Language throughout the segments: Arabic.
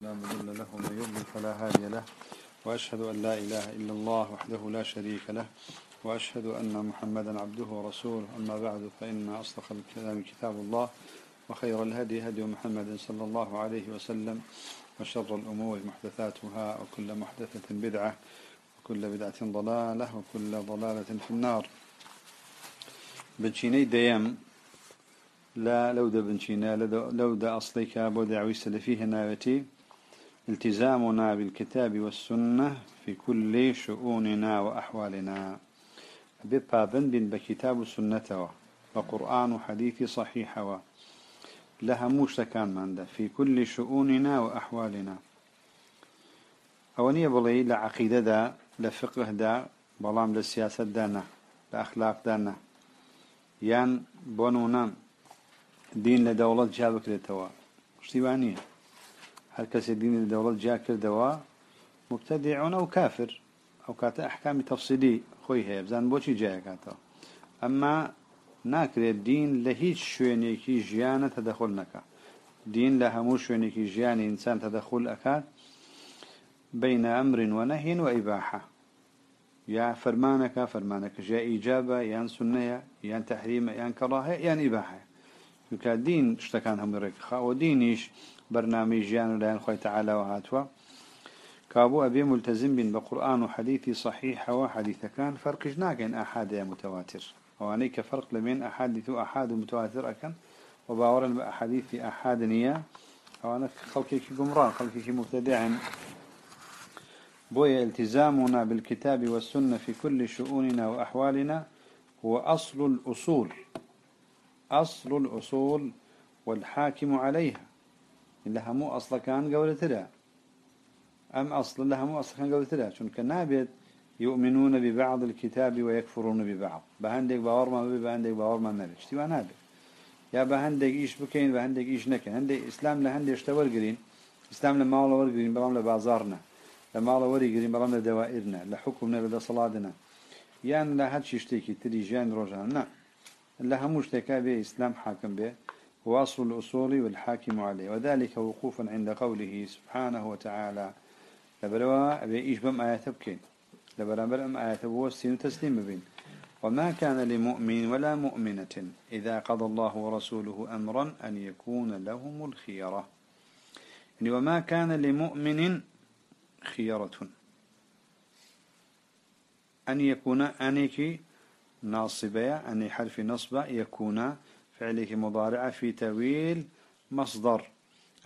لا مضل له ومن يضلل فلا هادي له. وأشهد أن لا إله إلا الله وحده لا شريك له. وأشهد أن محمدا عبده ورسوله. أما بعد فإن أصدق الكلام كتاب الله وخير الهدي هدي محمد صلى الله عليه وسلم وشر الأمور محدثاتها وكل محدثة بدعة وكل بدعة ضلالة وكل ضلالة في النار. بنشيني ديام لا لو دا بنشينا لو دا أصليك أبو دعوي السلفيه ناوتي. التزامنا بالكتاب والسنة في كل شؤوننا وأحوالنا. ببابن بن بكتاب السنة وقرآن وحديث صحيح لها موش كان مانده في كل شؤوننا وأحوالنا. أولي بلي لعقيدة دا لفقه دا بلام للسياسة دانا لأخلاق دانا يان بونونا دين لدولة جابك لتوا. اشتبانيه هل كسي دين الدولة جا كردوا مبتدع أو كافر. أو كات أحكام تفصيلي خوي هي بزان بوشي جاي كاتا أما ناكر الدين لهيش شوينيكي جيانة تدخل نكا دين لهمو شوينيكي جياني إنسان تدخل أكاد بين أمر ونهي وإباحة. يا فرمانك فرمانك جاء إجابة يان سنة يان تحريم يان كراهة يان إباحة. دين اشتكان هم ركخا ودينيش برنامج جان لين خوي تعالى وهاتوا كابو أبي ملتزم بين بقرآن وحديث صحيح وحديث كان فرق جناكين أحد متواتر. وأنيك فرق لمن أحاديث أحد متواتر أكن. وباور الأحاديث أحد نية. وأنا خلقك قمران خلقك مبتدع. بوي التزامنا بالكتاب والسنة في كل شؤوننا وأحوالنا هو أصل الأصول. أصل الأصول والحاكم عليها. مو أصلا كان قولة ترى. أم أصل لها مو أصلا كان كنابت يؤمنون ببعض الكتاب ويكفرون ببعض. بهندك باور ما بي بهندك باور ما نبي. اشتوا نابت يا بهندك إيش بكين بهندك إيش نكن هندك إسلام لهندك اشتور قرين إسلام لما الله ورقرين برام لبازارنا لما الله ورقرين برام لدوائرنا لحكمنا لدى صلاتنا. يعني لا هاد شيشتكي تري جان روجان. لا. لها مشتكى به إسلام حاكم به واصل الأصول والحاكم عليه وذلك وقوفا عند قوله سبحانه وتعالى لبروا أبي إيش بم آيات بكين لبرا أم آيات بوستين تسليم بين. وما كان لمؤمن ولا مؤمنة إذا قضى الله ورسوله أمرا أن يكون لهم الخيرة. يعني وما كان لمؤمن خيرة أن يكون أنيك ناصبة أن حرف نصب يكون فعله مضارع في تأويل مصدر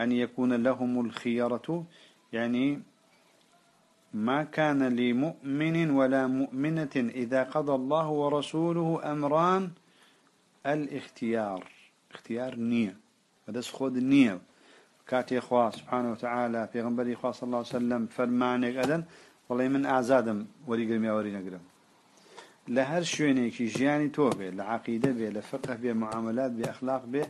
أن يكون لهم الخيرة يعني ما كان لمؤمن ولا مؤمنة إذا قضى الله ورسوله أمران الاختيار. اختيار نية. هذا خود النية كاتي إخوة سبحانه وتعالى في غنبري إخوة صلى الله عليه وسلم فرمانك أذن والله من أعزادم وري قرمي أوري نقرم لهر شوينيكي جياني توبه لعقيدة به لفقه به معاملات به أخلاق به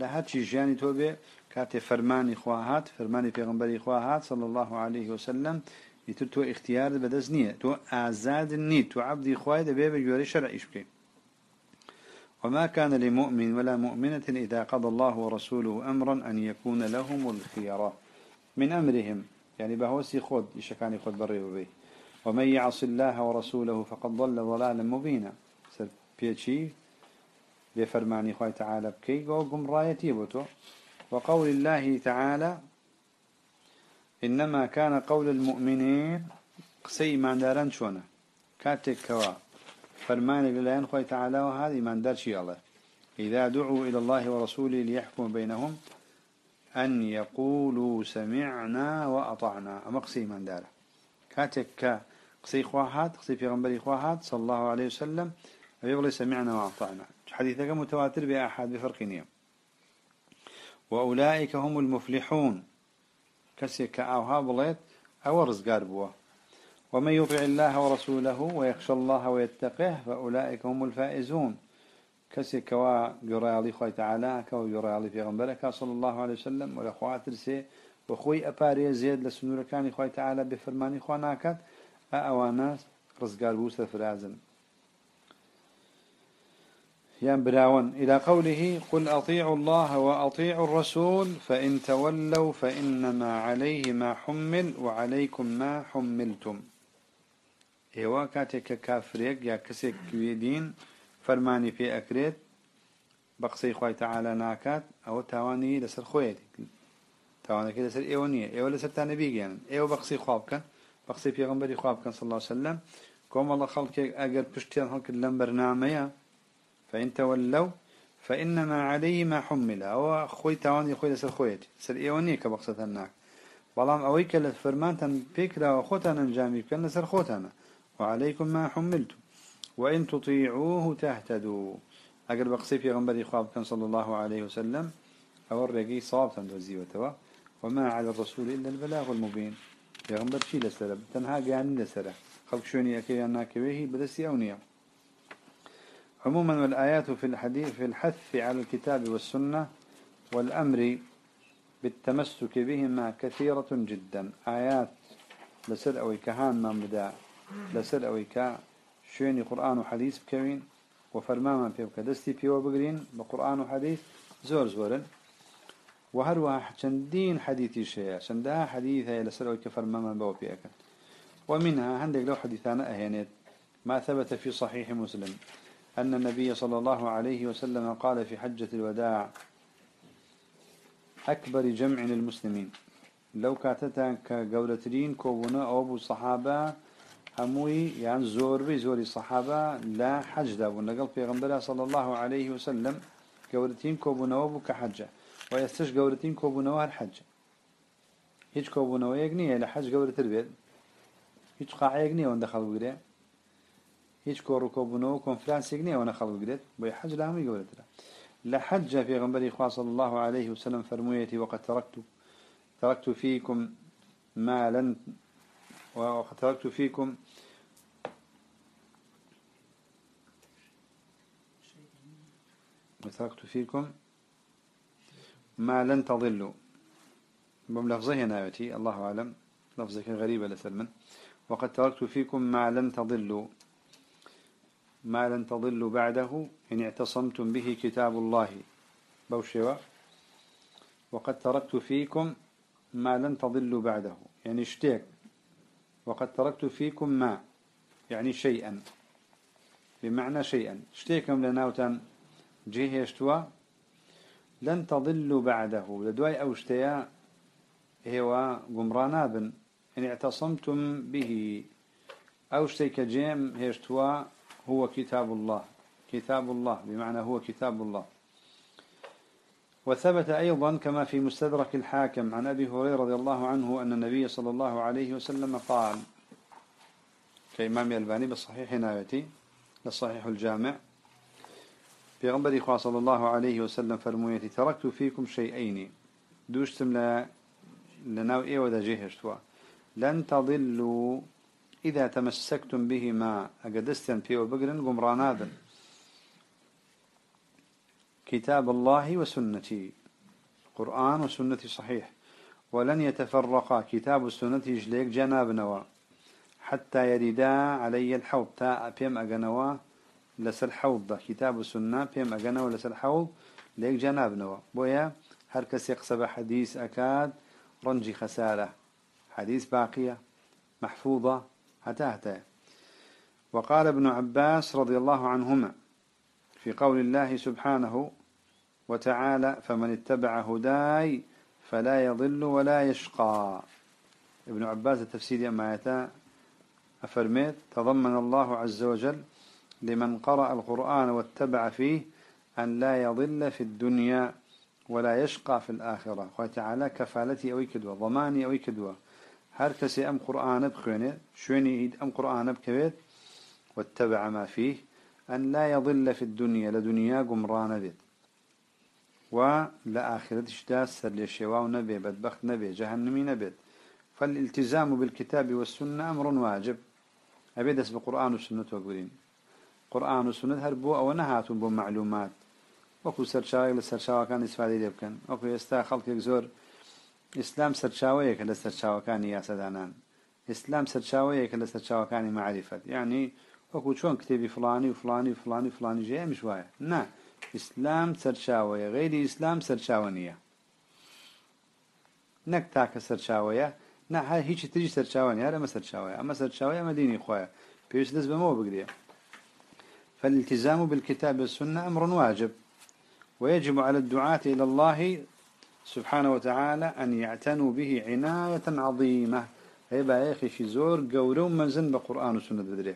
لهر شي جياني توبه كاتي فرماني خواهات فرماني پیغمبري خواهات صلى الله عليه وسلم يتر تو اختيار بدز نية تو أعزاد النية تو عبدي خواهي ده بجواري شرع إشبكي وما كان لمؤمن ولا مؤمنة إذا قضى الله ورسوله أمرا أن يكون لهم الخيرة من أمرهم يعني بهوسي خود يشكاني خود بري وبيه. ومن يعص الله ورسوله فقد ضل ضلالا مبينا. سر بيتشي بفرماني خوي تعالى بكي قوم رايتي بوتو. وقول الله تعالى إنما كان قول المؤمنين قسي ما دارن شونا كاتك كوا فرماني لله خوي تعالى وهذه ما دار شي الله إذا دعوا إلى الله ورسوله ليحكم بينهم أن يقولوا سمعنا وأطعنا. أما قسي ما دار كاتك قصي خواهات قصي في غنبري خواهات صلى الله عليه وسلم. أبي سمعنا وأعطانا. حديثك متواتر بأحد بفرق وأولئك هم المفلحون. كسي كأوها بليت أو رزقار بوا. ومن يطع الله ورسوله ويخشى الله ويتقه فأولئك هم الفائزون. كسي كوا علي خوي تعالى كوا علي في غنبرك صلى الله عليه وسلم. ولا سي وخوي أباري زيد لسنور كان خوي تعالى بفرماني خواناكت أوانا رزقار بوسة فرازن يان براون إلى قوله قل أطيعوا الله وأطيعوا الرسول فإن تولوا فإنما عليه ما حمل وعليكم ما حملتم. إيوا كاتك كافريك يا كسك كويدين فرماني في أكريت بقصي خوي تعالى ناكات أو تاواني لسر خويتك. كده لسر إيوانية إيوا لسر تانبيك يعني إيوا بقصي خوابك. بقصي في غنبري خوابك صلى الله عليه وسلم كوم الله خلقك أجر بشتين خلق اللم برنامجها فإن تولوا فإنما عليه ما حمل أو خوي تاواني خوي لسر خويتي سر إيوانية كبقصة هناك بلام أويك لفرمانتا بيكرا وخوتنا نجامي كان سر خوتنا وعليكم ما حملتم وإن تطيعوه تهتدوا أقرب بقصي في غنبري خواب كان صلى الله عليه وسلم أو الرقي صواب تندوزي وتوا وما على الرسول إلا البلاغ المبين في غنبر شي لسرة تنها قيان لسرة خلق شوني أكي أناك به بدسي أونيا عموما والآيات في الحديث في الحث على الكتاب والسنة والأمر بالتمسك بهما كثيرة جدا. آيات لسر أو كهان ما مدى لسر أو كا شوني قرآن وحديث بكوين. وفرماما بيبك دستي بيو بقرين بقرآن وحديث زور زورا وهروها چندين حديثي شيء. چندها حديث هي لسر أو كفرماما بو بيك ومنها عندك لو حديثانا أهينيت. ما ثبت في صحيح مسلم. أن النبي صلى الله عليه وسلم قال في حجة الوداع أكبر جمع للمسلمين. لو كاتتا كقولترين كوبنا أو أبو الصحابة هموي يعني زور بي زوري الصحابة لا حج دابون لقل في غنبلا صلى الله عليه وسلم قولتين كوبنا وابو كحجة. ويستش قولتين كوبنا وهالحجة هيج كوبنا ويقنية لحج قولة البيت. هيج قاعة يقنية وان دخل وقرية هيج كورو كوبنا وكونفرانس يقنية وان دخل وقرية ويحج لهم قولة لحج في غنبري صلى الله عليه وسلم فرمويتي وقد تركت تركت فيكم ما لن وقد تركت فيكم وتركت فيكم ما لن تضلوا بملفظه هنا يأتي الله أعلم. لفظك غريبة لسلمن وقد تركت فيكم ما لن تضلوا ما لن تضلوا بعده إن اعتصمتم به كتاب الله. بوشوا وقد تركت فيكم ما لن تضلوا بعده. يعني اشتيك وقد تركت فيكم ما. يعني شيئا. بمعنى شيئا. اشتيكم لناوتان. جيه اشتوا. لن تضلوا بعده. لدواي أو اشتيا هو قمرانا بن إن اعتصمتم به. أو اشتيك جيم هيشتوا هو كتاب الله. كتاب الله. بمعنى هو كتاب الله. وثبت أيضا كما في مستدرك الحاكم عن أبي هريرة رضي الله عنه أن النبي صلى الله عليه وسلم قال كإمام ألباني بالصحيح نايتي للصحيح الجامع في غنبري إخوة صلى الله عليه وسلم فرمويتي تركت فيكم شيئين. دوشتم ل... لناو إيه وذا جهشتوا لن تضلوا إذا تمسكتم بهما. أقدستن فيه بقرن قمرانادا كتاب الله وسنتي. قرآن وسنتي صحيح. ولن يتفرقا. كتاب والسنة جليك جناب نوا حتى يردا علي الحوض. تا بيم أجنوا لسر حوض كتاب السنة بيم أجنوا لسر حوض ليك جناب نوا. بويا هر كس يقصب حديث أكاد رنجي خسارة. حديث باقية محفوظة حتى حتى وقال ابن عباس رضي الله عنهما في قول الله سبحانه وتعالى فمن اتبع هداي فلا يضل ولا يشقى. ابن عباس التفسير ما أفرميت تضمن الله عز وجل لمن قرأ القرآن واتبع فيه أن لا يضل في الدنيا ولا يشقى في الآخرة. وتعالى كفالتي أو كدوة ضماني أو كدوة. هر كسي أم قرآن بخوينه شوني أم قرآن بكويت واتبع ما فيه أن لا يضل في الدنيا لدنيا قمران بيت ولآخرة اشتاس سر لشواء نبي بدبخت نبي جهنمي نبي فالالتزام بالكتاب والسنة أمر واجب. أبيدس بقرآن والسنة قورآن و سنت هەر بۆ ئەوە نەهاتون بۆ معلومات. وەکو سەرچاوێک لە سەرچاوەکان ئیسفادی لێ بکەن وەکو ئێستا خەڵکێک زۆر ئیسلام سەرچاوەیەکە لە سەرچاوەکانی یاسەدانان. ئیسلام سەرچاوەیەکە لە سەرچاوەکانی معریفەت. یعنی وەکو چۆن کتێبی فلانی و فلانی فلانی فلانی ژێمش وایە؟ نه ئیسلام سەرچاوەیە. غیری ئیسلام سەرچاوە نییە. نەک تاکە سەرچاوەیە. نه هیچی تری سەرچاوە نیارە مە سەرچاوەیە. ئەمە سەرچاوەیە ئەمە دینی خۆیە. پێویست دەست بەمەوە بگرێ. فالالتزام بالكتاب والسنة أمر واجب ويجب على الدعاة إلى الله سبحانه وتعالى أن يعتنوا به عناية عظيمة. هيبا يا أخي شي زور قورو منزن بقرآن وسنة بدري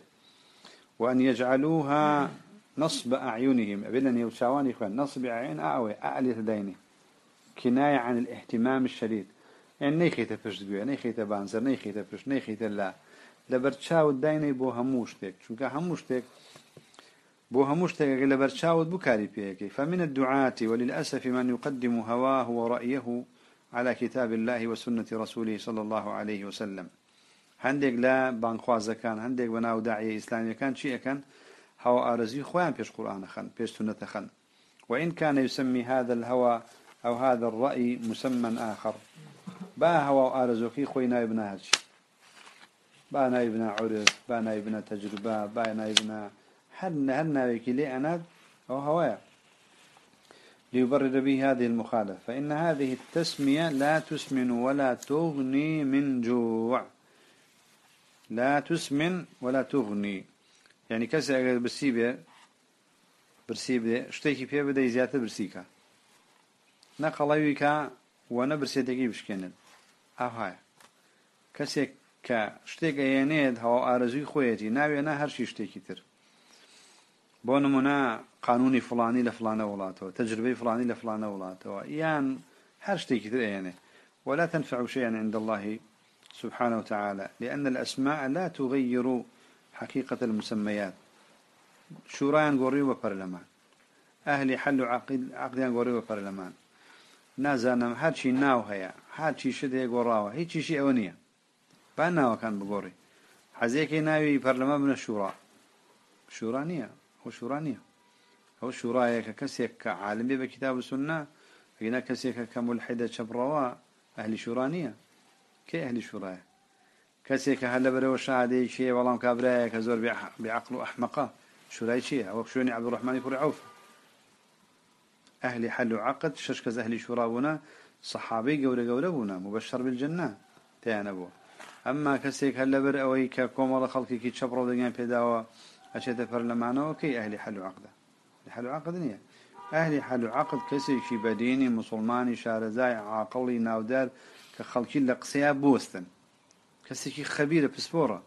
وأن يجعلوها نصب أعينهم. أبدا يوشاوان إخوان نصب أعين أعوي أعلي تديني كناية عن الاهتمام الشديد. يعني نيخيت پشت گویا نيخيت بانزر نيخيت پشت نيخيت لا لبرچاو دايني بو هموش تك چونك هموش تك بو هموش تك لبرچاو بو كاري بيكي فمن الدعاة وللأسف من يقدم هواه ورأيه على كتاب الله وسنة رسوله صلى الله عليه وسلم. هندق لا بانخواز كان هندق بناو داعية إسلامي كان شيء كان هو أرزي خوان بيش قرآن خن بيش سنة خن وإن كان يسمي هذا الهوى أو هذا الرأي مسمى آخر. با هوا أرزوكي خوي نايبنا هرشي با نايبنا عرف با نايبنا تجربة با نايبنا هل هل نايبكي لي أنا أو هوايا. ليبرد به هذه المخالفة. فإن هذه التسمية لا تسمن ولا تغني من جوع. لا تسمن ولا تغني. يعني كسر أجر برسيبة برسيبة اشتكي فيه بدأ زيادة برسيكا. نقلويكا وأنا برسيتكي بشكنن أو هاي. كسر كشتك ينيد هو أرزوي خويتي. ناوي أنا هرشي اشتكي تر. بونمنا قانوني فلاني لفلانة ولاته تجربة فلاني لفلانة ولاته يان هرشتي كتير يعني ولا تنفع شيئا عند الله سبحانه وتعالى لأن الأسماء لا تغير حقيقة المسميات. شوران قوري وبرلمان أهلي حلوا عقد عقديان قوري وبرلمان نازانم هرشي ناو هيا هرشي شده قراوة هيچي شي أونية بأنه كان بقوري حزيكي ناوي برلمان من الشورى شورانية هو شورانية. هو شورى ككسيك كعالم بكتاب السنة هنا كسيك كملحدة شبروا أهل شورانية. كي أهل شورى كسيك هلا برو شادي شيء والله مكابرة كزور بعقل أحمقة شورى شيء أو شوني عبد الرحمن يفرع عوف. أهل حل عقد ششكز أهل شورابنا صحابي قولة قولة بنا مبشر بالجنة. تيانبو أما كسيك هلا بر أوي ككومر خلقي كي تشبرو دقيان بيداوا. أشياء فرلمانه وكي أهل حل عقده حل عقد نية. أهل حل عقد كسي شي بديني مسلماني شارزاي عاقلي ناودار كخلقي لقسيا بوستن. كسي شي خبيرة بسبورة.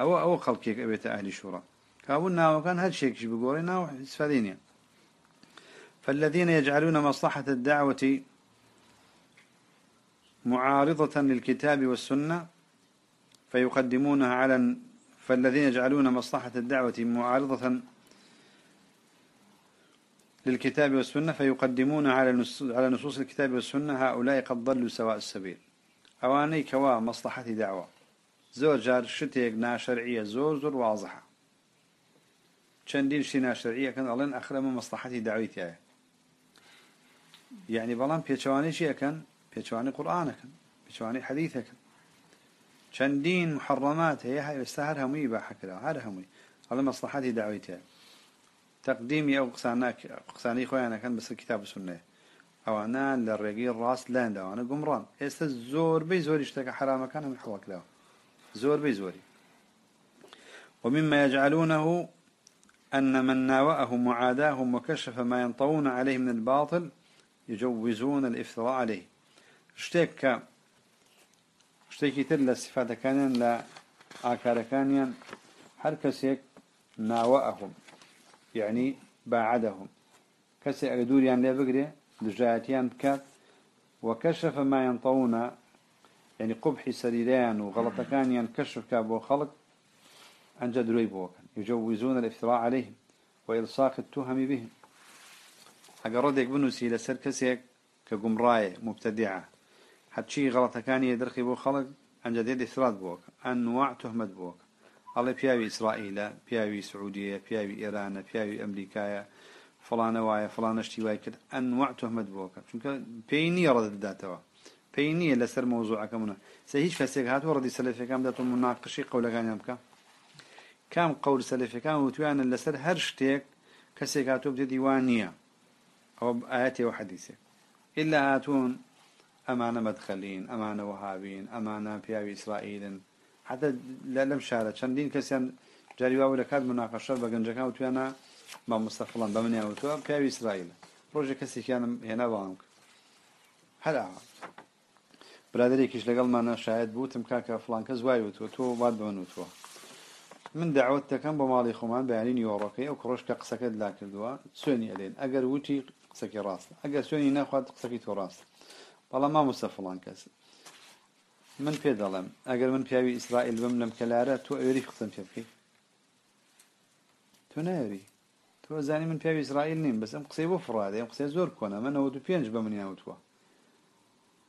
أو أو خلقي أبيت أهل شورا كابونا وكان هاد شيء بقولي ناو استفاديني فالذين يجعلون مصلحة الدعوة معارضة للكتاب والسنة فيقدمونها على فالذين يجعلون مصلحة الدعوة معارضة للكتاب والسنة فيقدمون على على نصوص الكتاب والسنة هؤلاء قد ضلوا سواء السبيل. أواني كوا مصلحة دعوة. زور جار زور واضحة. چندين شتي ناشرعية كان ألين أخرم مصلحة دعوتي يعني بلان بيشواني شيء كان بيشواني قرآن كان بيشواني حديث كان چندين محرمات هي هاي بس هر همي باح كذا هر همي على مصلحتي دعوتها تقديمي أو قصانك قصاني خوي أنا كان بس الكتاب والسنة. أو أنا للرجال راس لاند أو أنا قمران است زور بي زوري اشتكى حرام كان من حواك له زور زوري. ومما يجعلونه أن من ناوأهم وعاداهم وكشف ما ينطون عليه من الباطل يجوزون الافتراء عليه. اشتكى شتێکی تر لە سفاتەکانیان لە ئاکارەکانیان هەر کەسێک ناوەئەهم یعنی باعدەهم کەسێک ئەگە دووریان لێ بگرێ دژایەتیان بکات وكشف ما ينطون قبح سريران وغلطكان كشف كابو خلق عن جد ريبوكا يجوزون الافتراء عليهم وإلصاق التهم بهم. أقرد يقبنوا لسر كسيك كقمراية مبتدعة هەرچی غەڵەتەکانی دەرخی بۆ خەڵک ئەنجدێت ئفراد بووک ئەنواع تهمت بووک ئەڵێ پیاوی ئیسرائیلە پیاوی سعودیە پیاوی ئێرانە پیاوی ئەمریکایە. فلانە وایە فلانشتی وای کرد ئەنواع تهمت بووکە چونکە پێی نییە ڕەت بداتەوە پێی نییە لەسەر مۆزوعەکەمونە سە هیچ کەسێک هاتووە ڕدی سەلفەکەم دەتون مناقشی قەولەکانیان بکە. كام قول سلفي كان وتوانا لسر هرشتك كسي كاتوب ديوانية أو آياتي وحديثة إلا هاتون أمانة مدخلين ئەمانە مەدخەلین ئەمانە وهابین ئەمانە پیاوی ئیسرائیلن. حتا لەم شارە چەندین کەسیان جاریواوە لە کات مناقەشە بە گەنجەکان و توانە مامۆستەفڵان بە منیاوتوە پیاوی ئیسرائیل. ڕۆژێک کەسێکیانم هێنا باوم هەلا. برادێکیش لەگەڵمانە شاید بوتم کاکە فلانکە زوای وتوە تۆ وات بەنوتوە من داوت دەکەم بۆ ماڵی خۆمان بەیانین یۆڕەکەی ئەو کڕۆشکە قسەکەت لا کردووە. سوێنی ئەلێن ئەگەر وتی قسەکی ڕاستە ئەگەر سوێنی نەخوات قسەکی تۆ ڕاستە بەڵام مامۆستا فڵان کەس. من پێ دەڵێم ئەگەر من پیاوی ئیسرائیل بم لەم کەلارە تۆ ئەوێری قسم پێ بکەیت تۆ نەوێری تۆ زانی من پیاوی ئیسرائیل نیم بەس ئەم قسەی بۆ فڕادێ ئەم قسە زۆر کۆنە منەوە دو پێنج بە منیاوتوە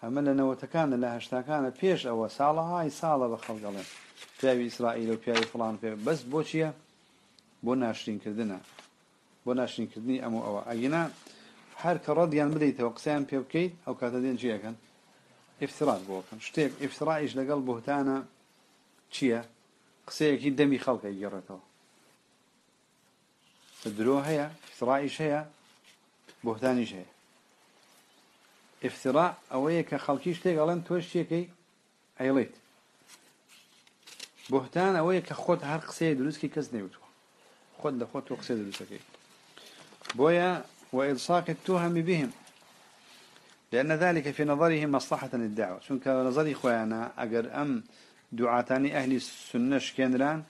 ئەمە لە نەوەتەکانە لە هەشتاکانە پێش ئەوە ساڵەهای ساڵە بە خەڵگەڵێن پیاوی ئیسرائیل و پیاوی فڵان پێ بەس بۆ چییە؟ بۆ ناشرینکردنە. بۆ ناشرینکردنی ئەمە ئەوە. ئەگەنا هەر کە ڕەدیان بدەیتەوە قسەیان پێ بکەیت ئەو کاتە دێن چیەکەن ئفترات بۆکەن شتێک ئفترائیش لەگەڵ بۆتانە چییە قسەیەکی دەمی خەڵکە گێڕێتەوە درۆ هەیە ئفترائیش هەیە بۆتانیش هەیە ئفترا ئەوەیە کە خەڵکی شتێک ئەڵێن تۆ شتێکەی ئەیڵێت بهتان أوي كخود هر قصيد دروسكي كز نيوتو خود لخود وقصيد دروسكي بويا وإلصاق التهم بهم. لأن ذلك في نظرهم مصلحة للدعوة. شون نظري إخوانا أجر أم دعاتاني أهل السنة شكندران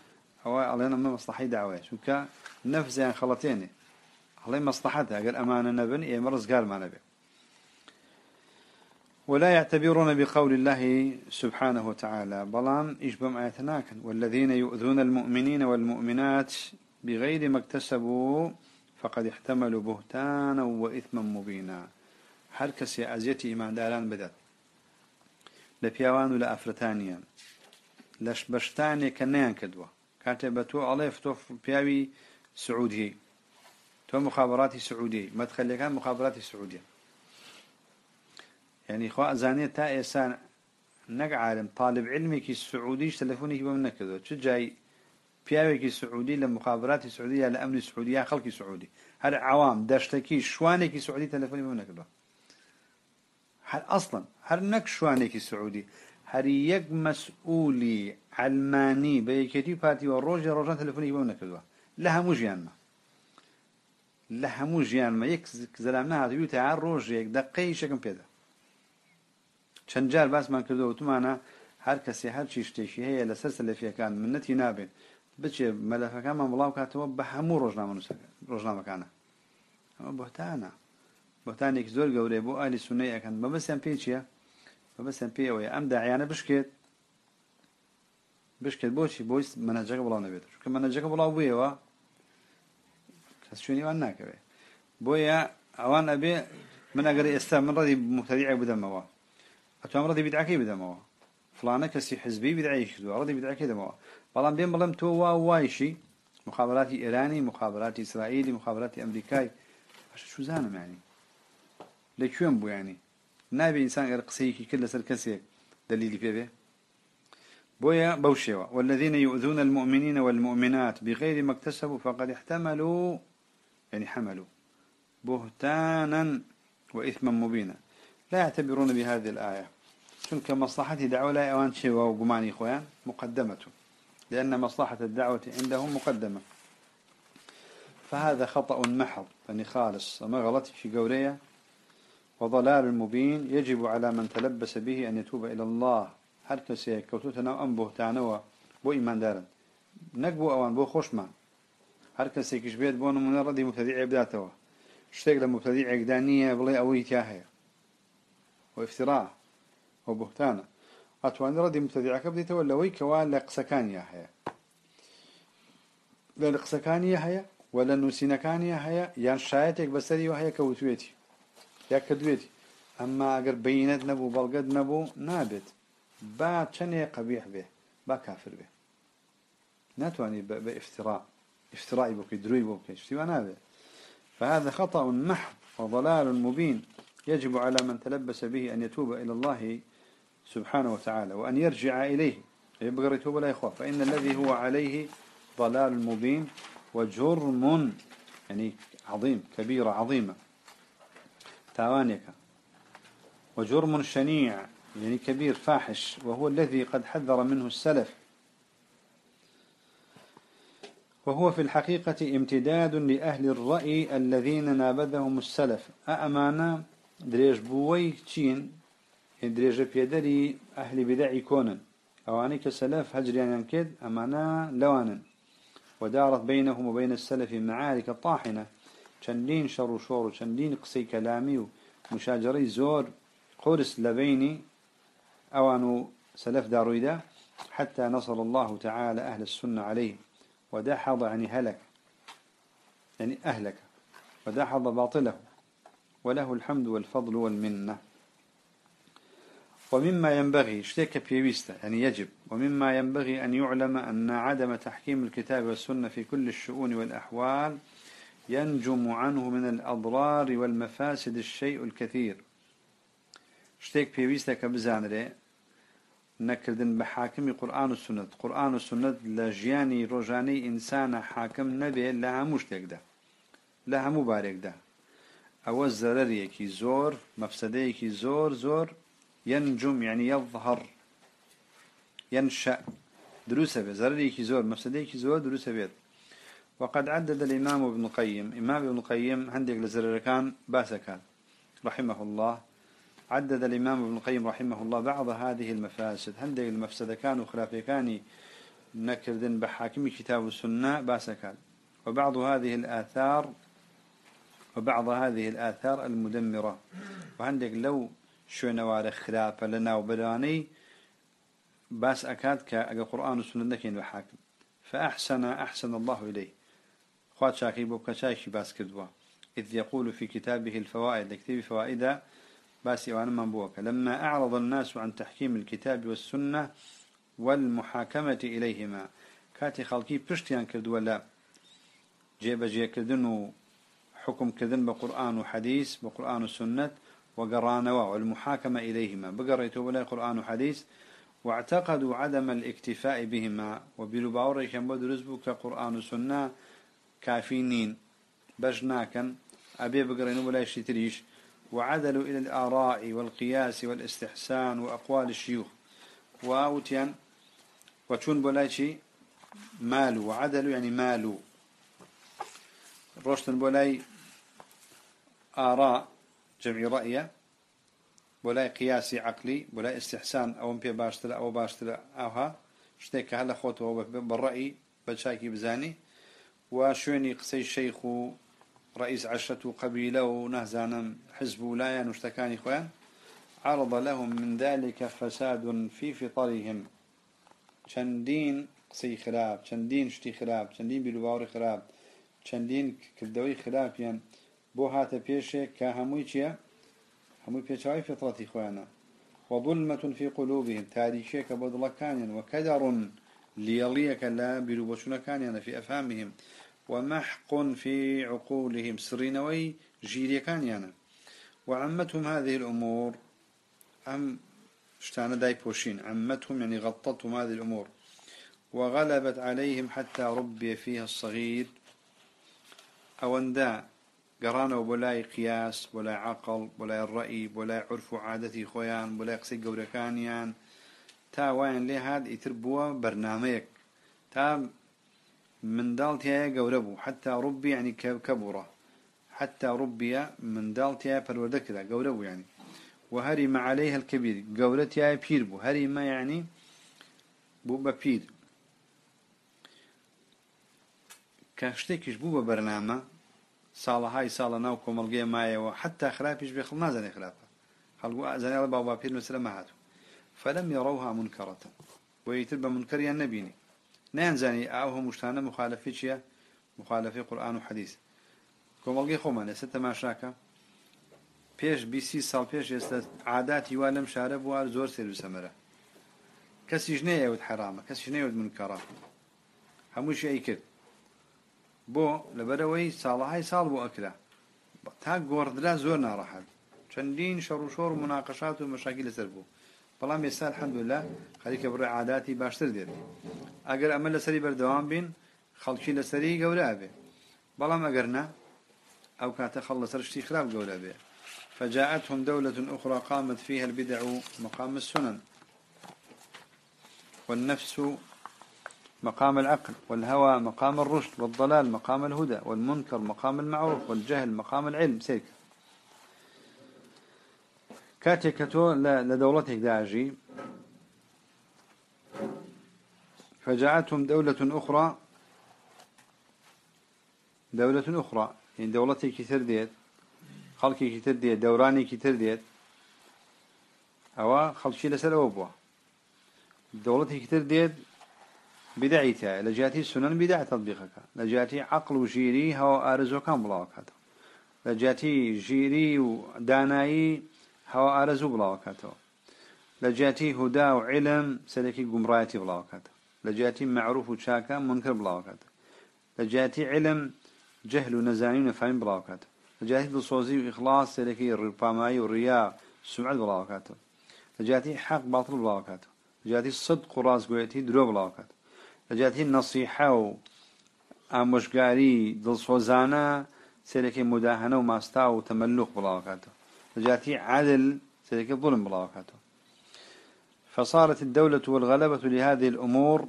أو علينا ما مصلحة دعوة. شون نفس يعني خلطيني. علي مصلحتها. أجر أمانة نبن إيه مرز قال ما نبي. ولا يعتبرون بقول الله سبحانه وتعالى. بلان إجبم آياتناك والذين يؤذون المؤمنين والمؤمنات بغير ما اكتسبوا فقد احتمل بهتانا وإثما مبينا هر کەسێ ئەزیەتی ئیمانداران بدات. لە پیاوان و لە ئەفرەتانیان لەش بەشتانێک کە نیان کردووە. کاتێ بە تۆ ئەڵێ تۆ پیاوی سعودی. تۆ مخابراتی سعودی. مدخلەکان مخابراتی سعودی. یعنی خوا ئەزانێت تا ئێسان نەک عالم طالب علمێکی سعودیش تەلەفۆنێکی بەم نەکردەوە چ جای پیاوێکی سعودی لە مخابراتی سعودیا لە ئەمنی سعودیا خەڵکی سعودی. هەر عوام دەشتێکی شوانێکی سعودی تەلەفۆنی بۆ نەکردەوە هەر ئەسڵم هەر نەک شوانێکی سعودی. هەر یەک مەسئولی علمانی بە یەکێتی پارتیوە ڕۆژی ڕۆژان تەلەفۆنی بۆ نەکردووە. لە هەموو ژیانمە. لە هەموو ژیانمە یەک زەلام نهاتوی تا ڕۆژێک دەقەی شەکەم پێدا. چەند جار باسمان کردەوە وتمانە هەر کەسی هەرچی شتێکی هەیە لەسەر سەلەفیەکان منەتی نابێت. بچێ مەلەفەکانمان بڵاو کاتەوە بە هەموو ڕۆژنامە ڕۆژنامەکانە. ئەمە بۆتانە. بۆتانێکی زۆر گەورەی بۆ ئالی سونەی ئەەکەن. بەبەسیان پێ چییە؟ بەبەسیان پێ ئەوەیە. ئەم داعیانە بشکێت. بشکێت بۆچی بۆی منەجەکە بڵاو نەبێت. کە منەجەکە بڵاو بوویەوە کەس شوێنیوان ناکەوێت بۆیە ئەوان ئەبێ من ئەگەر ئێستا من ڕەدی مختەریع بدەمەوە. أتوام رضي بدعكي بدموا فلانة كسي حزبي بدعي كدوا رضي بدعكي دموا بلان بين بلان تو وايشي مخابرات إيراني مخابرات إسرائيلي مخابرات أمريكاي شو زانم يعني لكيوم بو يعني نابي إنسان غير قسيكي كل سر كسيك دليلي فيه به بويا بوشيوا والذين يؤذون المؤمنين والمؤمنات بغير ما اكتسبوا فقد احتملوا. يعني حملوا. بهتانا وإثما مبينا لا يعتبرون بهذه الآية تلك مصلحة دعوة لا يوان شيء وقماني خوان مقدمة. لأن مصلحة الدعوة عندهم مقدمة. فهذا خطأ محض يعني خالص. وما غلط في قورية وضلال مبين يجب على من تلبس به أن يتوب إلى الله. هل كسي كوتوتنا أم بهتانوا بو إيمان دارا نقبو أوان بو خوشما هل كسي كشبيت بون من ردي مبتديع بداتوا اشتاق لمبتديع قدانية بلي أوي تياهي. وإفتراء. وبهتانا أتوان ردي مبتدعك بديت ولا ويك ولا قسكانيا هيا لا قسكانيا هيا ولا نوسينكانيا هيا يعني شايتك بسري وهي كوتويتي يا كدويتي أما أجر بينات نبو بلقد نبو نابت با شني قبيح به با كافر به نتواني بافتراء افتراء. بوكي دروي بوكي اشتوى نابت فهذا خطأ محض وضلال مبين. يجب على من تلبس به أن يتوب إلى الله سبحانه وتعالى وأن يرجع إليه يبقى يتوب لا يخوف فإن الذي هو عليه ضلال مبين وجرم يعني عظيم كبيرة عظيمة. تاوانيك وجرم شنيع يعني كبير فاحش وهو الذي قد حذر منه السلف. وهو في الحقيقة امتداد لأهل الرأي الذين نابذهم السلف. أأمانا دريج بوي تشين دريج بيدري أهل بدعي كونا أواني كسلف هجريان ينكد أمانا لوانا ودارت بينهم وبين السلف معارك طاحنة. شندين شر شور شندين قصي كلامي ومشاجري زور قرس لبيني. أوانو سلف دارويدا حتى نصر الله تعالى أهل السنة عليه ودحض يعني هلك. يعني أهلك. ودحض باطله. وله الحمد والفضل والمنة. ومما ينبغي اشتيك بيويستا يعني يجب. ومما ينبغي أن يعلم أن عدم تحكيم الكتاب والسنة في كل الشؤون والأحوال ينجم عنه من الأضرار والمفاسد الشيء الكثير. اشتيك بيويستا كبزانري نكردن بحاكم قرآن والسنة. قرآن والسنة لجياني رجاني إنسان حاكم نبي لها مشتك ده. لها مبارك ده. أو الزرر يكي زور مفسده يكي زور زور ينجم يعني يظهر ينشأ. دروسه بيت زرر يكي زور مفسده يكي زور دروسه بيت وقد عدد الإمام ابن القيم إمام ابن القيم عندك لزرر كان باسكان رحمه الله. عدد الإمام ابن القيم رحمه الله بعض هذه المفاسد. هندق المفسد كانوا خلافي كاني نكردن بحاكم كتاب السنة باسكال وبعض هذه الآثار وبعض هذه الآثار المدمرة. وعندك لو شو نوار خلافة لنا وبلاني باس أكاد كقرآن والسنة نكين بحاكم فأحسن أحسن الله إليه. خوات شاكي بوكا شاكي باس كدوا إذ يقول في كتابه الفوائد لكتب فوائد باسي وأنا من بوك لما أعرض الناس عن تحكيم الكتاب والسنة والمحاكمة إليهما. كاتي خلقي بشتيان كرد ولا جيب جي كردن حكم كردن بقرآن وحديث بقرآن وسنة وقران والمحاكمة إليهما. بقريتوا ولا قرآن وحديث واعتقدوا عدم الاكتفاء بهما. وبلباوري كان بدرس كقرآن وسنة كافينين. بجناكا أبي بقرين ولا يشتريش وعدلوا إلى الآراء والقياس والإستحسان وأقوال الشيوخ. وأوتيان. وتشون بولاي مالوا وعدلوا يعني مالوا روشتن بولاي آراء. جمع رأي بولاي قياسي عقلي بولاي استحسان أو مبي باشتلا أو باشتلا أوها شتيك هلا خوته بالرأي بشاكي بزاني. وشوني قصي الشيخ رئيس عشرة قبيلة ونهزانا حزب ولاية نشتكاني إخوان عرض لهم من ذلك فساد في فطرهم. چندين قسي خراب چندين شتي خراب چندين بلوباوري خراب چندين كردوي خراب يعني. بو هاتا بيشه كهموي چيا هموي بيشاوي فطرتي إخوانا وظلمة في قلوبهم تاريخيك بدل كان وكدر ليليك لا بلوبشنا كان في أفهامهم ومحق في عقولهم سرينوي جيري كان يعني وعمتهم هذه الأمور أم اشتانا داي بوشين عمتهم يعني غطتهم هذه الأمور. وغلبت عليهم حتى ربي فيها الصغير. أو اندا قرانا وبلاي قياس ولا عقل ولا الرأي ولا عرف عادتي خويان ولا قصي قوركانيان تا وين لهاد يتربوا برنامج. تا من دالتيا قوربو حتى ربي يعني كبرة حتى ربي من دالتيا فالودكرة قوربو يعني. وهرم عليها الكبير قورتيا بيربو هرم يعني بوبا بير كاشتكش بوبا برنامج. ساڵە های ساڵە ناو کۆمەلگەی مایەوە. حتا خراپیش بێ خڵ نازانێ خراپە. هەڵگو زانێڵە باوبا پیر مەسلە مەهاتوو. فەلم يروها منكرة ويتر بمنكريا نبيني نانزاني او هم شتانە مخالفی چییە؟ مخالفی قورآن و حەدیث. کۆمەڵگەی خۆمانە سە تەماشاکە. پێش بیسی ساڵ پێش ئێستا عاداتی وا لەم شارە بووە زۆر سێر و سەمەرە. کەسیش نەیەوت حرامە کەسیش نەیەوت منکەڕە. هەمووشی ئەی کرد. بۆ لەبەرەوەی ساڵەهای ساڵ بۆ ئەکرا. تا گۆڕدرا زۆر ناڕەحەت. چەندین شەڕ و شۆڕ مناقەشات و مەشاکی لەسەر بوو. بەڵام ئێستا الحەمدولله خەریکە بڕێ عاداتی باشتر دێت. ئەگەر ئەمە لەسەری بەردەوام بین خەڵکی لەسەری گەورە بێ. بەڵام ئەگەرنا أو كانت خلص رشتي خلاف قولها به فجاءتهم دولة أخرى قامت فيها البدع مقام السنن. والنفس مقام العقل والهوى مقام الرشد والضلال مقام الهدى والمنكر مقام المعروف والجهل مقام العلم. سيك. كاتكتو لدولتك داجي فجاءتهم دولة أخرى. دولة أخرى. يعني دولتي كتر ديت خلقي كتر ديت دوراني كتر ديت. أو خلشي لسر أوبوا دولتي كتر ديت بدعيتها لجاتي السنن بدع تطبيقك. لجاتي عقل وجيري هو آرزو كان بلاوكاته لجاتي جيري وداناي هو آرزو بلاوكاته لجاتي هدى وعلم سلكي قمرايتي بلاوكاته لجاتي معروف وشاكا منكر بلاوكاته لجاتي علم جهل ونزانين وفهم بلاوكاته لجاتي بصوزي وإخلاص سلكي الرقاماي والرياء سمعت بلاوكاته لجاتي حق باطل بلاوكاته لجاتي الصدق وراس قويتي درو بلاوكاته لجاتي النصيحة و دل صوزانا سلكي مداهنة وماستا وتملق بلاوكاته لجاتي عدل سلكي ظلم بلاوكاته فصارت الدولة والغلبة لهذه الأمور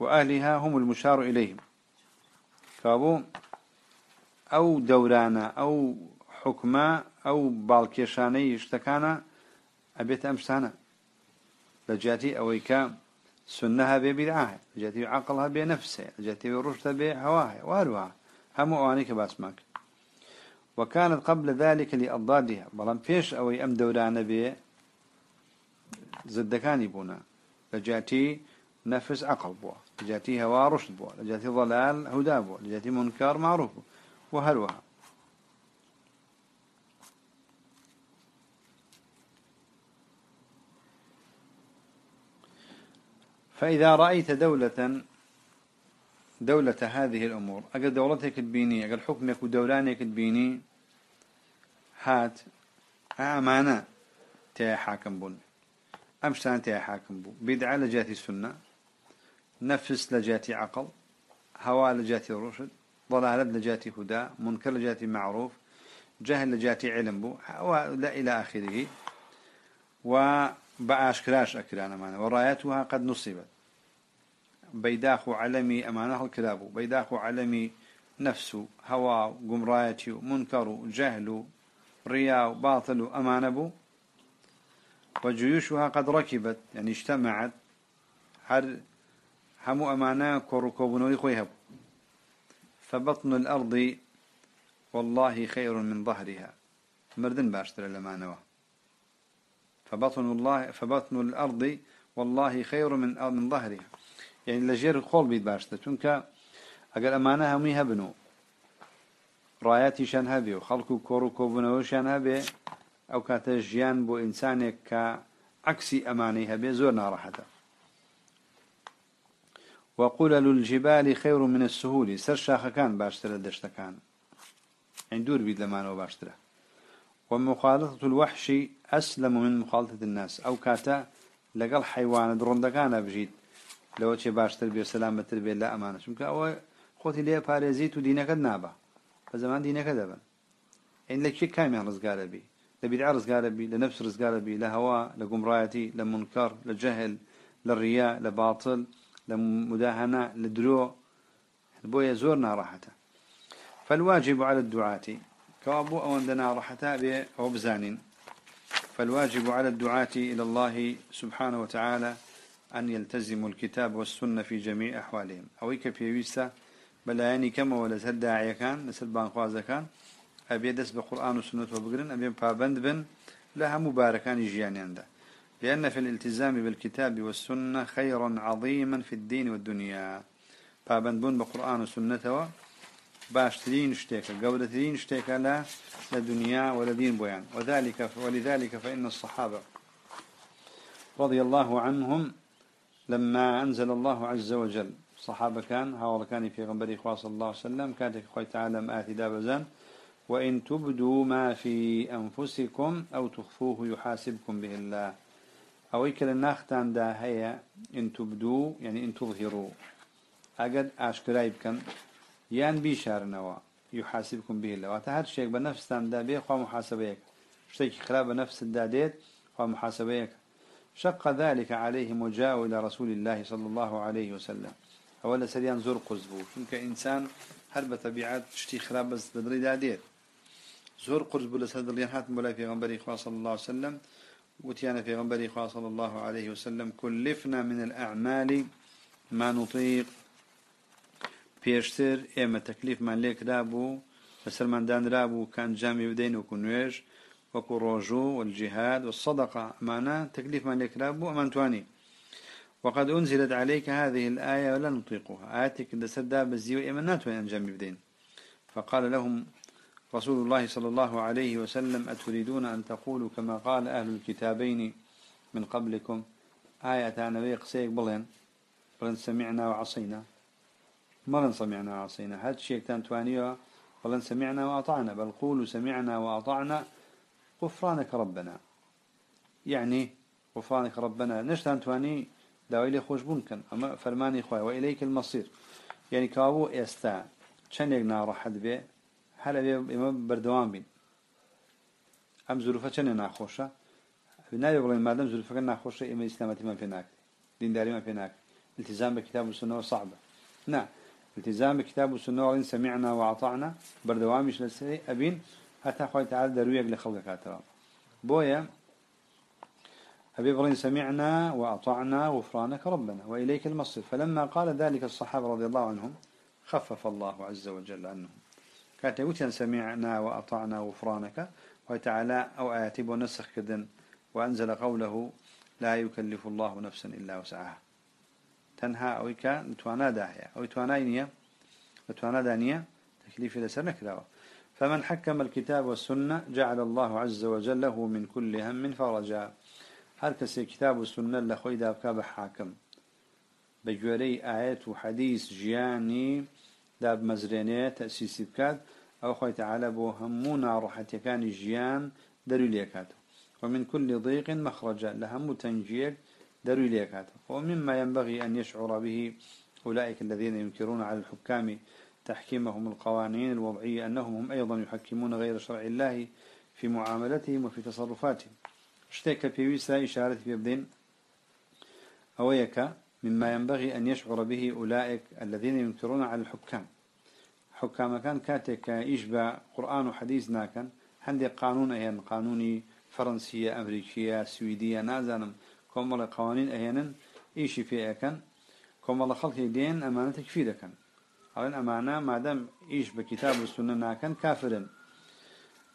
وأهلها هم المشار إليهم. كابو أو دورانا أو حكمة أو بالكيشاني اشتكانا أبيت أمسانا لجاتي أويكا سنها ببدعها لجاتي عقلها بنفسها لجاتي رشدها بهواها وهروها هم أوانيك باسمك. وكانت قبل ذلك لأضدادها. بلان فيش أوي أم دورانا بي زدكاني بونا لجاتي نفس عقل بوا. لجاتي هوا رشد بوا. لجاتي ضلال هدى بوا. لجاتي منكر معروف بوا. وهلوها. فإذا رأيت دولة دولة هذه الأمور أقل دولتك تبيني أقل حكمك ودولانك تبيني هات أمانة تي حاكم بون. أمشتان تي حاكم بون. بدعة لجاتي السنة نفس لجاتي عقل هوا لجاتي رشد ضلالة لجاتي هدى منكر لجاتي معروف جهل لجاتي علم بو لا إلى آخره وبعاش كراش أكران أمانة وراياتها قد نصبت. بيداخ علمي أمانة الكلاب بيداخ علمي نفسه هوى قمرايتي منكر جهل رياء باطل أمانة بو وجيوشها قد ركبت يعني اجتمعت. هر همو أمانة كوركوبنوري خويهب فبطن الأرض والله خير من ظهرها. مردن باشتر لما نوى فبطن الله فبطن الأرض والله خير من من ظهرها. یعنی لە ژێر خۆڵ بیت باشتە چونکە ئەگەر ئەمانە هەمووی هەبن و ڕایەتیشان هەبێ و خەڵکو و کۆڕ و کۆبوونەوەشیان هەبێ ئەو کاتە ژیان بۆ ئینسانێک کە عکسی ئەمانەی هەبێ زۆر ناڕەحەتە. وقلل الجبال خير من السهول سەر شاخەکان باشتر لە دەشتەکان. ئەین دوور بیت لەمانەوە باشترە. ومخالطة الوحش أسلم من مخالطة الناس أو كاتا لقل حيوانة درندقانا بجيت لو تشي باشتر بي سلامة تربية لا أمانة شمك أو خوتي ليه باريزيت ودينك نابا. فزمان دينك دبا إن لك شيء كامل رزقال بي لبدع رزقال بي لنفس رزقال بي لهواء لقمرايتي لمنكر لجهل للرياء لباطل لمداهنة لدرو بويا زورنا راحته فالواجب على الدعاة. كوابو أوندنا راحته بزانين فالواجب على الدعاة إلى الله سبحانه وتعالى. أن يلتزموا الكتاب والسنة في جميع أحوالهم. أويك في ويسا بلاياني كما ولا سد داعية كان نسل بانخوازة كان. أبي دس بقرآن وسنة وبقرن أبي بابند بن لها مباركان يجيان عنده لأن في الالتزام بالكتاب والسنة خيرا عظيما في الدين والدنيا. بابندبون بقرآن وسنة باشترين اشتيكا قولتين اشتيكا لا لدنيا ولا دين بيان وذلك ولذلك فإن الصحابة رضي الله عنهم لما أنزل الله عز وجل صحابة كان هؤلاء كان في غنبري صلى الله عليه وسلم كانت خوي تعالى مآتي دابزان وإن تبدوا ما في أنفسكم أو تخفوه يحاسبكم به الله. أو يكل الناختان دا هي إن تبدو يعني إن تظهروا. أجد كان يان بيشارنوا يحاسبكم به الله. وتهر شيء بنفس تندابي خو محاسبيك. شيء خلاف بنفس الداديت خو محاسبيك. شق ذلك عليهم وجاءوا إلى رسول الله صلى الله عليه وسلم. أولا سريان زور قزبو چونك إنسان هر بطبيعات تشتي خراب بس بدري داديت زور قزبو لسد هات مولا في غنبري خواه صلى الله عليه وسلم وتيانا في غنبري خواه صلى الله عليه وسلم كلفنا من الأعمال ما نطيق بيشتر إما تكليف من ليك رابو من دان رابو كان جامي بدين وكنويج وكو روجو والجهاد والصدقة. معنا تكليف من ليك رابو أمان تواني. وقد أنزلت عليك هذه الآية ولا نطيقها آتك لسدا بزيو إيمانات وين أنجام بدين فقال لهم رسول الله صلى الله عليه وسلم أتريدون أن تقولوا كما قال أهل الكتابين من قبلكم؟ آية نبي قسيك بلين. بلين سمعنا وعصينا. مرن سمعنا وعصينا. هذا الشيء تانتوانيا بلين سمعنا وأطعنا. بل قولوا سمعنا وأطعنا. غفرانك ربنا. يعني غفرانك ربنا. نشتان تواني داويلي خوش بونكن أما فرماني خواه وإليك المصير. يعني كابو إستا چند ناراحت به هل أبي إما بردوان بين أم ظروفة چند ناخوشة نابي بقولين مادام ظروفة ناخوشة إما إسلامتي ما فيناك دين داري ما فيناك التزام بكتاب والسنة صعبة نعم التزام بكتاب والسنة وإن سمعنا وأطعنا بردوان مش لسه أبين حتى خوي تعالى درويق لخلقك أترى بويا أبي برين سمعنا وأطعنا غفرانك ربنا وإليك المصير. فلما قال ذلك الصحابة رضي الله عنهم خفف الله عز وجل عنهم. يقول سمعنا وأطعنا غفرانك وتعالى أو آياتي ونسخ كذن وأنزل قوله لا يكلف الله نفسا إلا وسعها. تنهى أو كان توانا داهية أو توانا دانية تكليف لسر نكراوة فمن حكم الكتاب والسنة جعل الله عز وجل له من كل هم فرجا. هر كسي كتاب والسنة لخوي دابكا بحاكم بجوري آيات وحديث جياني داب مزرينية تأسيسي بكاد أو خوي تعالى بو همونا روحتي كان جيان درو ليكاتو ومن كل ضيق مخرجا لهم تنجيك درو ليكاتو ومما ينبغي أن يشعر به أولئك الذين ينكرون على الحكام. تحكيمهم القوانين الوضعية أنهم هم أيضا يحكمون غير شرع الله في معاملتهم وفي تصرفاتهم. اشتيك في ويسا إشارة في بدين أويك مما ينبغي أن يشعر به أولئك الذين ينكرون على الحكام. حكام كان كاتك إشبع قرآن وحديث ناكن. عندي قانون أهين قانوني فرنسية أمريكية سويدية نازنم كمال قوانين أهينا إيشي في أكن كمال خلق دين أمانة تكفير كان أولا أمانة ما دام إيش بكتاب السنة ناكن كافرا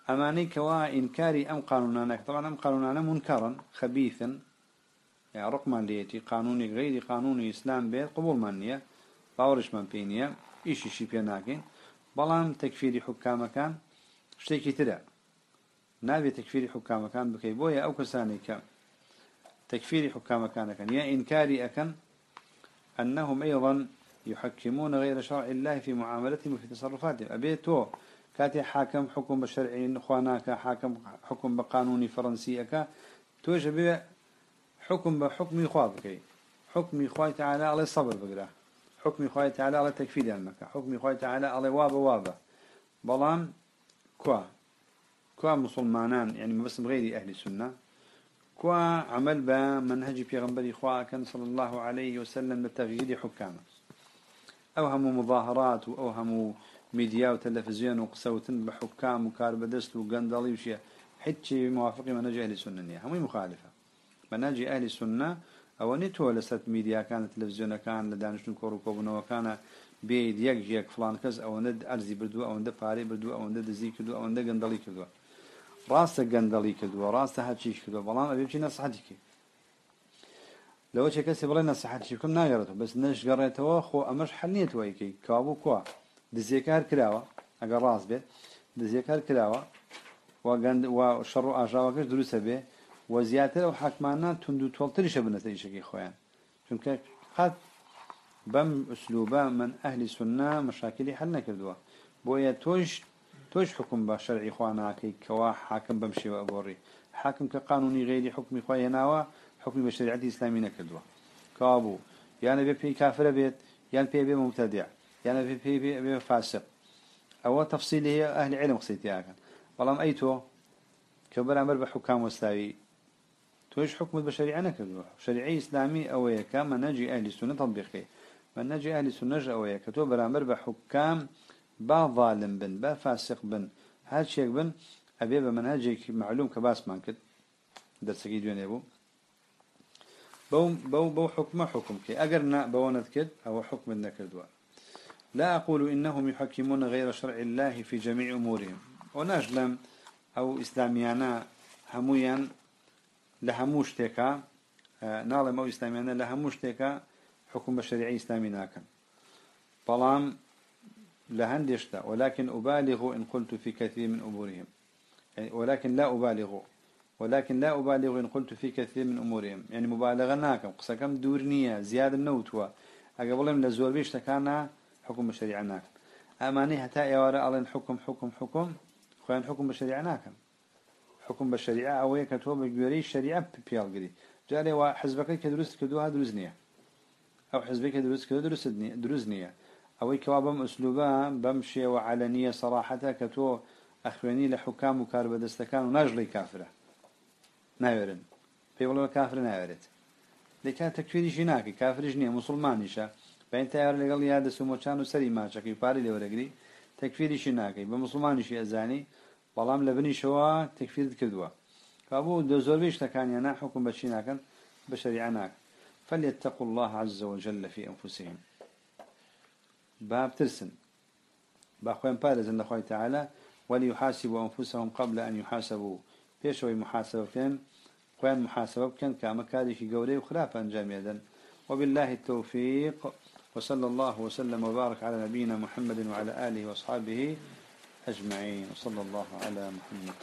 أماني كوا إنكاري أم قانوننا طبعا أم قانوننا منكرا خبيثا يعني رقما ليتي قانوني غير قانوني إسلام بيت قبول منية باورش من بينية إيش شي بيناكين بلان تكفيري حكام كان شتيكي ترى نابي تكفيري حكام كان بكي بويا أو كساني كان تكفيري حكام كان كان يا إنكاري أكن أنهم أيضا يحكمون غير شرع الله في معاملتهم وفي تصرفاتهم. أبيتو كاتي حاكم حكم بشرعي خواناك حاكم حكم بقانوني فرنسي أكا توجه بيه حكم بحكم خوابك حكم خواه تعالى على الصبر بقراه حكم خواه تعالى على تكفير المكة حكم خواه تعالى على وابا وابا بلان كوا كوا مسلمانان يعني بس غير أهل السنة. كوا عمل بمنهج خواه كان صلى الله عليه وسلم لتغيير حكامه ئەو هەموو مظاهرات و ئەو هەموو میدیا و تەلەفزیۆن و قسەوتن بە حکام و کار بەدەست و گەندەڵی وشە هیچی موافقی مەنەجی ئەلی سنە نیە هەمووی مخالفە. مەناجی ئەلی سنە ئەوە نی تۆ لەسەر میدیاکان لە تەلەڤزیۆنەکان لە دانیشتن کۆڕ و کۆبوونەوەکانە بێت یەک ژێک فلان کەس ئەوەندە ئەرزی بردو ئەوەندە پارەی بردو ئەوەندە دزی کردو ئەوەندە گەندەڵی کردووە. ڕاستە گەندەڵی کردووە ڕاستە هەچیش کردو بەڵام ئەبێ بچی نەسەحەتی کرد. لەوە چێ کەسی بڵێ نەسەحەتی بکەم ناگەڕێتەوە. بەس نەشگەڕێتەوە خۆ ئەمەش حەلنیێت وایکەی کابوو کووە دزیێکار کراوە. ئەگەر ڕاست بێت دزیێکار کراوە. شەڕ و ئاژاوەکەش دروستە بێ. وە زیاتر ئەو حکمانە تونند و تۆڵتریشە بنەتەیشەکەی خۆیان. چونکە قەت بەم ئوسلوبە من ئەهلی سنا مەشاکلی هەل نەکردووە. بۆیە تۆش تۆش حکم بە شەرعی خواناکەی کەوا حاکم بەم شێوە ئەگۆڕی. حاکم کە قانونی غێری حکمی خوێناوە حكم بشريعة الإسلامية نكردوا كابو يعني بيبي كافر بيت يعني في مبتدع يعني في في فاسق. أو تفصيل هي أهل علم قصيتي أكن والله أيتو كبر أمر بحكام وستاوي توش حكم بشريعة نكذو شريعي إسلامي أو كما نجي أهل السنة تطبيقي من نجي أهل السنة أو كتو برامر بحكام با ظالم بن با فاسق بن. هاد شيء بن أبي بمنهجك معلوم كباس مانكت درسكي دوين يبو بو بو بو حكم حكم كي. أجرنا بونت كد أو حكم النكدوا لا أقول إنهم يحكمون غير شرع الله في جميع أمورهم. ونجلم أو إسلاميانا همويا لهموش تكا نعلم أو إسلاميانا لهموش تكا حكم الشريعي إسلامي ناكن. طالما لهندشتا. ولكن أبالغ إن قلت في كثير من أمورهم. ولكن لا أبالغ. ولكن لا أبالغ إن قلت في كثير من أمورهم. يعني مبالغة ناكم. قصكم دورنية زيادة النوتوا أقبلهم لزور بيش تكانا حكم الشريعة ناكم. أماني حتى يوارى ألين حكم حكم حكم خوان حكم الشريعة ناكم. حكم بالشريعة أو يكتوه بجوري الشريعة بيال قري. جاري وحزبك كدرست كدوها دروزنية أو حزبك كدرست كدو دروزنية أو كوابم أسلوبا بمشي وعلنية صراحة كتو أخواني لحكام وكارب دستكان ونجلي كافرة. نايرن والله كافر نايرت لكن تكفيري شناكي كافر جنية مسلمانيشا بين تاير لقال لي هذا سمو كانوا سري ما شكي باري لي ورقري تكفيري شناكي بمسلمانيشي أزاني بلام لبني شوا تكفير كدوا فأبو دوزور بيش تكان ينا حكم بشيناكن بشريعناك فليتقوا الله عز وجل في أنفسهم. باب ترسن. باخوين بارز الله تعالى وليحاسبوا أنفسهم قبل أن يحاسبوا. بيشوي محاسبة كان خوان محاسبة كان كما كاريكي قوري وخلافا جامعا وبالله التوفيق وصلى الله وسلم وبارك على نبينا محمد وعلى آله وأصحابه أجمعين. وصلى الله على محمد.